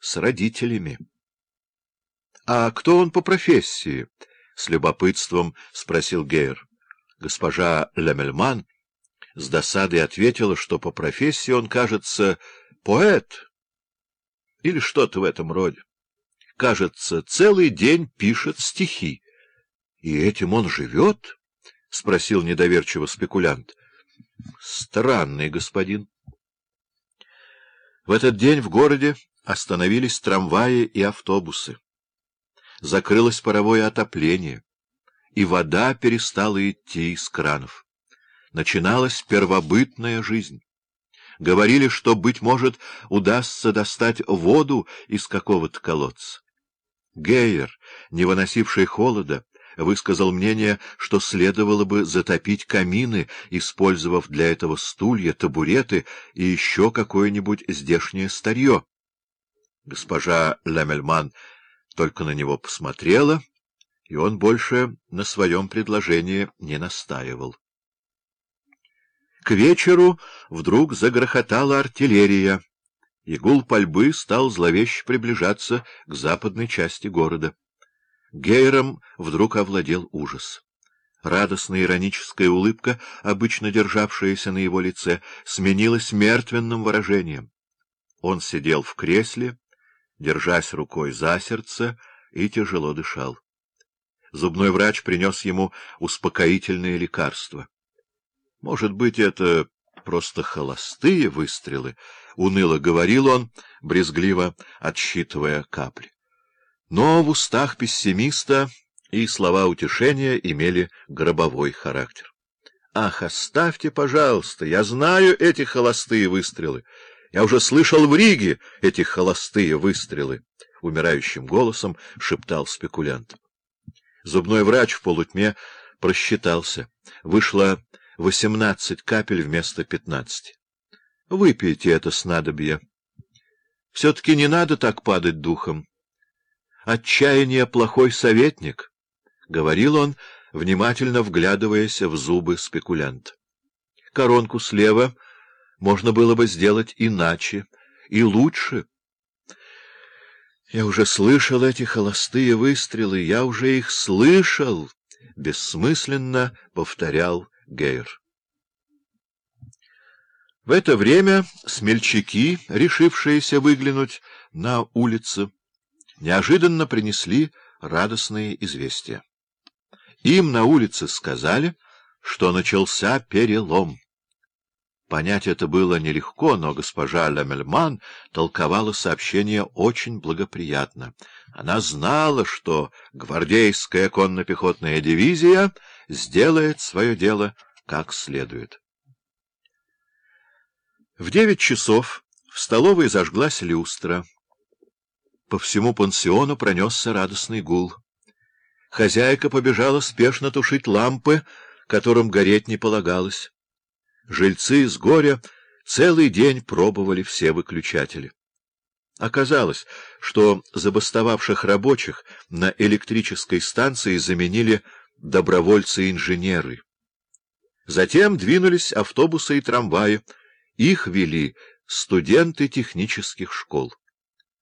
с родителями. — А кто он по профессии? — с любопытством спросил Гейр. Госпожа Лемельман с досадой ответила, что по профессии он, кажется, поэт или что-то в этом роде. Кажется, целый день пишет стихи. — И этим он живет? — спросил недоверчиво спекулянт. — Странный господин. В этот день в городе остановились трамваи и автобусы. Закрылось паровое отопление, и вода перестала идти из кранов. Начиналась первобытная жизнь. Говорили, что, быть может, удастся достать воду из какого-то колодца. Гейер, не выносивший холода, высказал мнение, что следовало бы затопить камины, использовав для этого стулья, табуреты и еще какое-нибудь здешнее старье. Госпожа Лемельман только на него посмотрела, и он больше на своем предложении не настаивал. К вечеру вдруг загрохотала артиллерия, и гул пальбы стал зловеще приближаться к западной части города. Гейром вдруг овладел ужас. Радостная ироническая улыбка, обычно державшаяся на его лице, сменилась мертвенным выражением. Он сидел в кресле, держась рукой за сердце, и тяжело дышал. Зубной врач принес ему успокоительные лекарства. Может быть, это просто холостые выстрелы, — уныло говорил он, брезгливо отсчитывая капли. Но в устах пессимиста и слова утешения имели гробовой характер. — Ах, оставьте, пожалуйста, я знаю эти холостые выстрелы. Я уже слышал в Риге эти холостые выстрелы, — умирающим голосом шептал спекулянт. Зубной врач в полутьме просчитался. Вышло восемнадцать капель вместо пятнадцати. Выпейте это снадобье. Все-таки не надо так падать духом. Отчаяние — плохой советник, — говорил он, внимательно вглядываясь в зубы спекулянта. Коронку слева можно было бы сделать иначе и лучше. Я уже слышал эти холостые выстрелы, я уже их слышал, — бессмысленно повторял Гейр. В это время смельчаки, решившиеся выглянуть на улицу, неожиданно принесли радостные известия. Им на улице сказали, что начался перелом. Понять это было нелегко, но госпожа Лемельман толковала сообщение очень благоприятно. Она знала, что гвардейская конно-пехотная дивизия сделает свое дело как следует. В девять часов в столовой зажглась люстра. По всему пансиону пронесся радостный гул. Хозяйка побежала спешно тушить лампы, которым гореть не полагалось. Жильцы с горя целый день пробовали все выключатели. Оказалось, что забастовавших рабочих на электрической станции заменили добровольцы-инженеры. Затем двинулись автобусы и трамваи, их вели студенты технических школ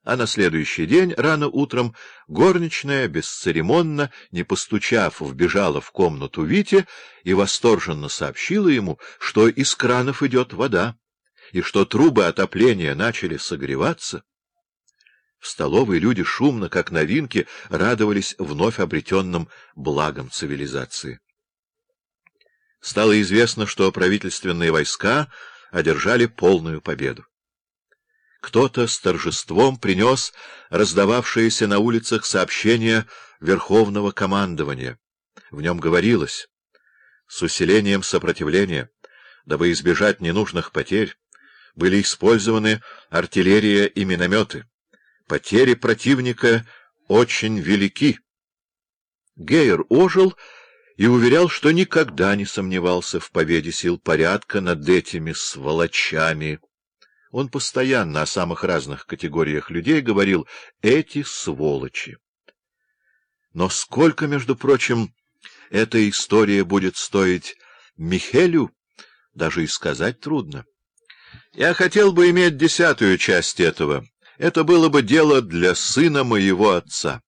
а на следующий день, рано утром, горничная, бесцеремонно, не постучав, вбежала в комнату Вити и восторженно сообщила ему, что из кранов идет вода, и что трубы отопления начали согреваться. В столовой люди шумно, как новинки, радовались вновь обретенным благам цивилизации. Стало известно, что правительственные войска одержали полную победу. Кто-то с торжеством принес раздававшиеся на улицах сообщения Верховного командования. В нем говорилось, с усилением сопротивления, дабы избежать ненужных потерь, были использованы артиллерия и минометы. Потери противника очень велики. Гейер ожил и уверял, что никогда не сомневался в победе сил порядка над этими сволочами. Он постоянно о самых разных категориях людей говорил «эти сволочи». Но сколько, между прочим, эта история будет стоить Михелю, даже и сказать трудно. Я хотел бы иметь десятую часть этого, Это было бы дело для сына моего отца.